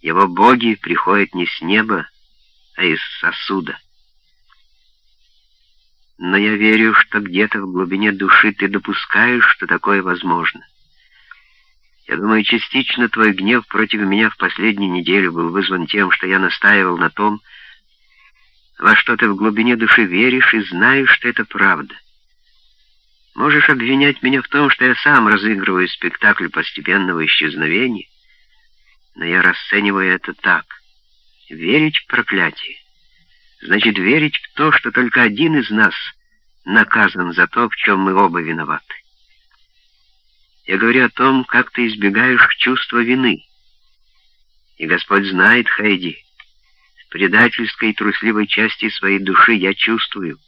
Его боги приходят не с неба, а из сосуда. Но я верю, что где-то в глубине души ты допускаешь, что такое возможно. Я думаю, частично твой гнев против меня в последнюю неделю был вызван тем, что я настаивал на том, во что ты в глубине души веришь и знаешь, что это правда. Можешь обвинять меня в том, что я сам разыгрываю спектакль постепенного исчезновения, но я расцениваю это так. Верить в проклятие значит верить в то, что только один из нас наказан за то, в чем мы оба виноваты. Я говорю о том, как ты избегаешь чувства вины. И Господь знает, Хайди, в предательской и трусливой части своей души я чувствую,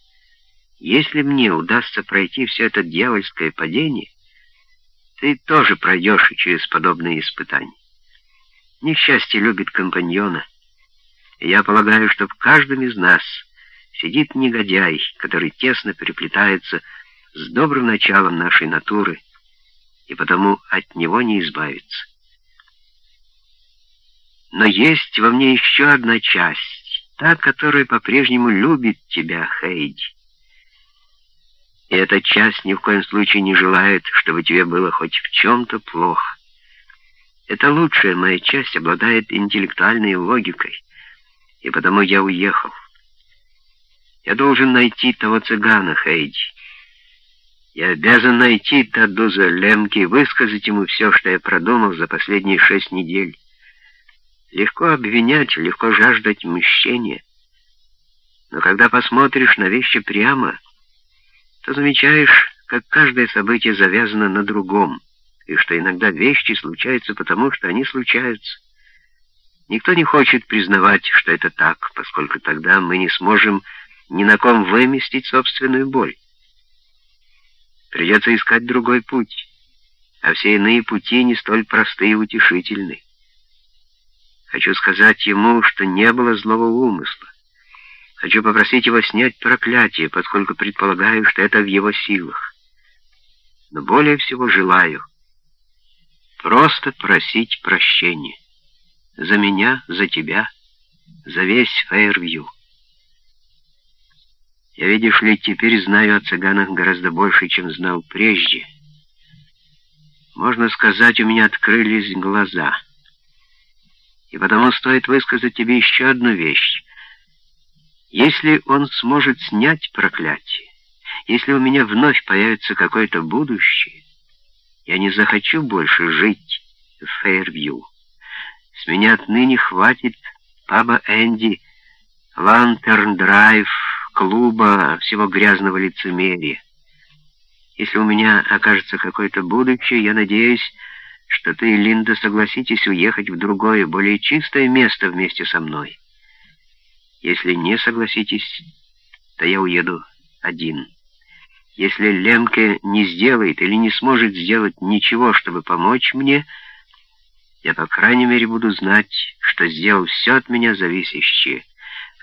если мне удастся пройти все это дьявольское падение, ты тоже пройдешь через подобные испытания. Несчастье любит компаньона, я полагаю, что в каждом из нас сидит негодяй, который тесно переплетается с добрым началом нашей натуры, и потому от него не избавиться. Но есть во мне еще одна часть, та, которая по-прежнему любит тебя, Хейди. И эта часть ни в коем случае не желает, чтобы тебе было хоть в чем-то плохо. Эта лучшая моя часть обладает интеллектуальной логикой, и потому я уехал. Я должен найти того цыгана, Хейди. Я обязан найти Тадуза Лемки и высказать ему все, что я продумал за последние шесть недель. Легко обвинять, легко жаждать мщения. Но когда посмотришь на вещи прямо, то замечаешь, как каждое событие завязано на другом, и что иногда вещи случаются потому, что они случаются. Никто не хочет признавать, что это так, поскольку тогда мы не сможем ни на ком выместить собственную боль. Придется искать другой путь, а все иные пути не столь простые и утешительны. Хочу сказать ему, что не было злого умысла. Хочу попросить его снять проклятие, поскольку предполагаю, что это в его силах. Но более всего желаю просто просить прощения. За меня, за тебя, за весь Фейервью. Я, видишь ли, теперь знаю о цыганах гораздо больше, чем знал прежде. Можно сказать, у меня открылись глаза. И потому стоит высказать тебе еще одну вещь. Если он сможет снять проклятие, если у меня вновь появится какое-то будущее, я не захочу больше жить в Фейервью. С меня отныне хватит паба Энди, Лантерн-драйв, клуба, всего грязного лицемерия. Если у меня окажется какое-то будущее, я надеюсь, что ты Линда согласитесь уехать в другое, более чистое место вместе со мной. Если не согласитесь, то я уеду один. Если Лемке не сделает или не сможет сделать ничего, чтобы помочь мне, я, по крайней мере, буду знать, что сделал все от меня зависящее.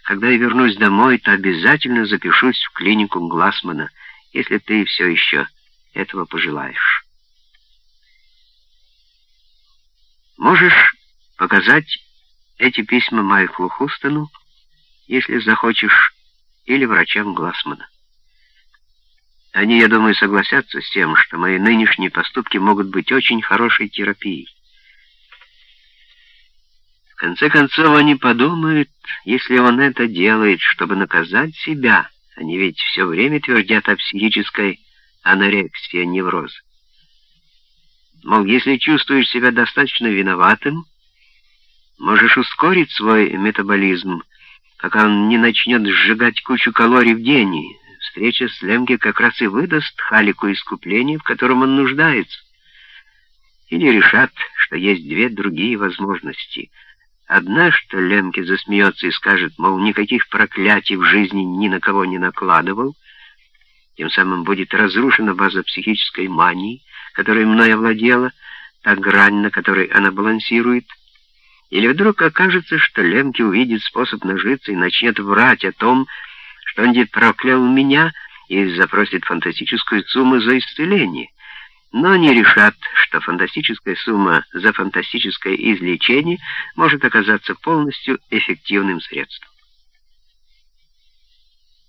Когда я вернусь домой, то обязательно запишусь в клинику Глассмана, если ты все еще этого пожелаешь. Можешь показать эти письма Майклу Хустону, если захочешь, или врачам Глассмана. Они, я думаю, согласятся с тем, что мои нынешние поступки могут быть очень хорошей терапией. В конце концов, они подумают, если он это делает, чтобы наказать себя, они ведь все время твердят о психической анорексии, неврозе. Мол, если чувствуешь себя достаточно виноватым, можешь ускорить свой метаболизм, пока он не начнет сжигать кучу калорий в день. Встреча с Лемге как раз и выдаст Халику искупление, в котором он нуждается. Или решат, что есть две другие возможности — Одна, что Лемке засмеется и скажет, мол, никаких проклятий в жизни ни на кого не накладывал, тем самым будет разрушена база психической мании, которой мной овладела, та грань, на которой она балансирует, или вдруг окажется, что Лемке увидит способ нажиться и начнет врать о том, дед проклял меня и запросит фантастическую сумму за исцеление. но не решат, что фантастическая сумма за фантастическое излечение может оказаться полностью эффективным средством.